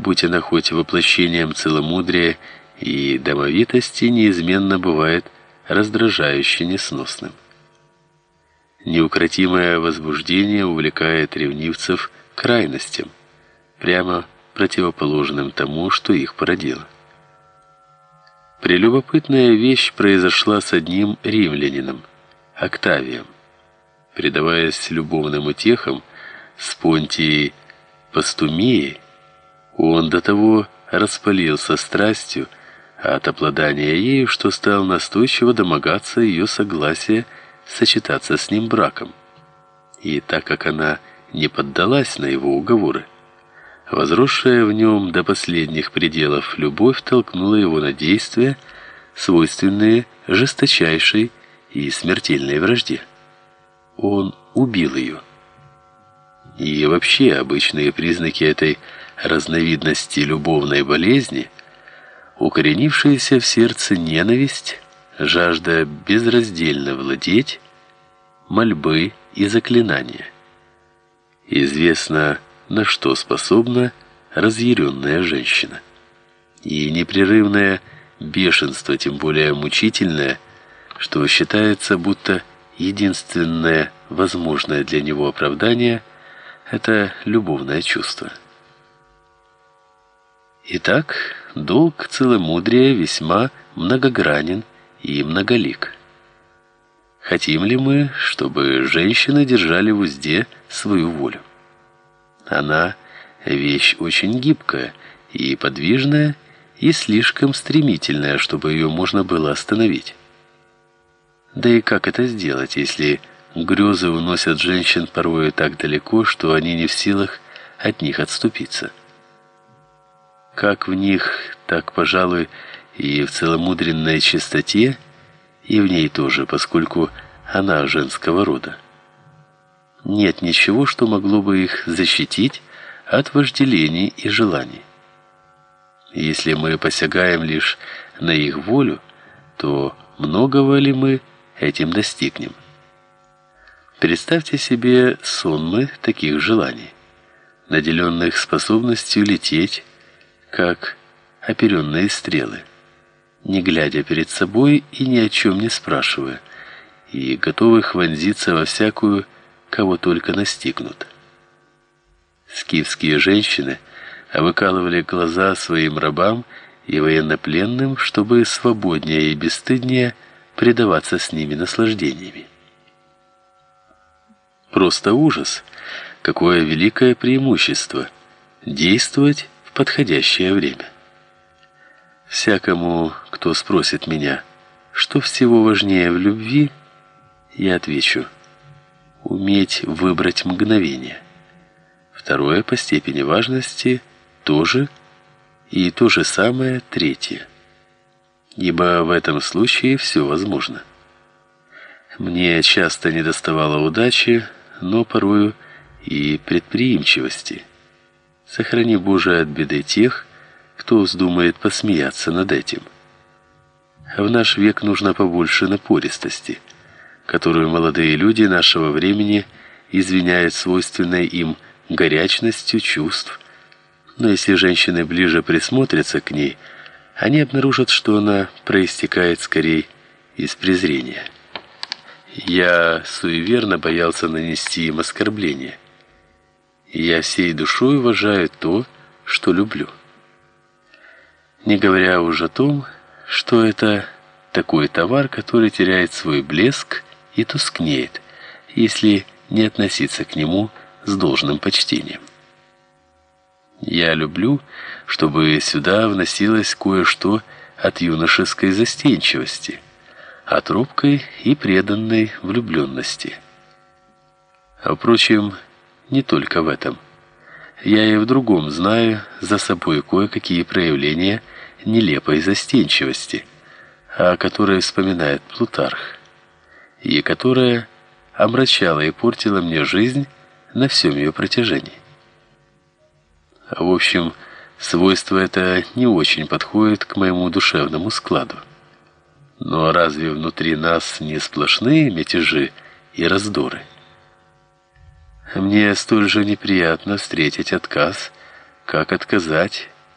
будь она хоть воплощением целомудрия и домовитости, неизменно бывает раздражающе несносным. Неукротимое возбуждение увлекает ревнивцев крайностям, прямо противоположным тому, что их породило. Прелюбопытная вещь произошла с одним римлянином, Октавием. Предаваясь любовным утехам с Понтией Пастумией, он до того распалился страстью от обладания ею, что стал настойчиво домогаться ее согласия сочетаться с ним браком. И так как она не поддалась на его уговоры, возросшая в нем до последних пределов любовь толкнула его на действия, свойственные жесточайшей и смертельной вражде. Он убил ее. И вообще обычные признаки этой разновидности любовной болезни, укоренившаяся в сердце ненависть, жажда безраздельно владеть, мольбы и заклинания. Известно, на что способна разъяренная женщина. И непрерывное бешенство, тем более мучительное, что считается будто единственное возможное для него оправдание это любовное чувство. Итак, долг целомудрия весьма многогранен и многолик. Хотим ли мы, чтобы женщины держали в узде свою волю? Она вещь очень гибкая и подвижная, и слишком стремительная, чтобы ее можно было остановить. Да и как это сделать, если грезы уносят женщин порой так далеко, что они не в силах от них отступиться? Как в них, так, пожалуй, и в целомудренной чистоте, и в ней тоже, поскольку она женского рода. Нет ничего, что могло бы их защитить от вожделений и желаний. Если мы посягаем лишь на их волю, то многого ли мы этим достигнем? Представьте себе сонмы таких желаний, наделенных способностью лететь, как оперенные стрелы не глядя перед собой и ни о чем не спрашивая, и готовых вонзиться во всякую, кого только настигнут. Скифские женщины выкалывали глаза своим рабам и военнопленным, чтобы свободнее и бесстыднее предаваться с ними наслаждениями. Просто ужас, какое великое преимущество действовать подходящее время. Всякому, кто спросит меня, что всего важнее в любви, я отвечу: уметь выбрать мгновение. Второе по степени важности тоже и то же самое третье. Ибо в этом случае все возможно. Мне часто недоставало удачи, но порою и предприимчивости. Сохрани Боже от беды тех, кто вздумает посмеяться над этим. В наш век нужно побольше напористости, которую молодые люди нашего времени извиняют свойственной им горячностью чувств. Но если женщины ближе присмотрятся к ней, они обнаружат, что она проистекает скорее из презрения. Я суеверно боялся нанести им оскорбление. Я всей душой уважаю то, что люблю не говоря уже о том, что это такой товар, который теряет свой блеск и тускнеет, если не относиться к нему с должным почтением. Я люблю, чтобы сюда вносилось кое-что от юношеской застенчивости, от робкой и преданной влюбленности. А впрочем, не только в этом – я и в другом знаю за собой кое-какие проявления нелепой застенчивости, о которой вспоминает Плутарх, и которая омрачала и портила мне жизнь на всем ее протяжении. В общем, свойство это не очень подходит к моему душевному складу. Но разве внутри нас не сплошные мятежи и раздоры? Мне столь же неприятно встретить отказ, Как отказать?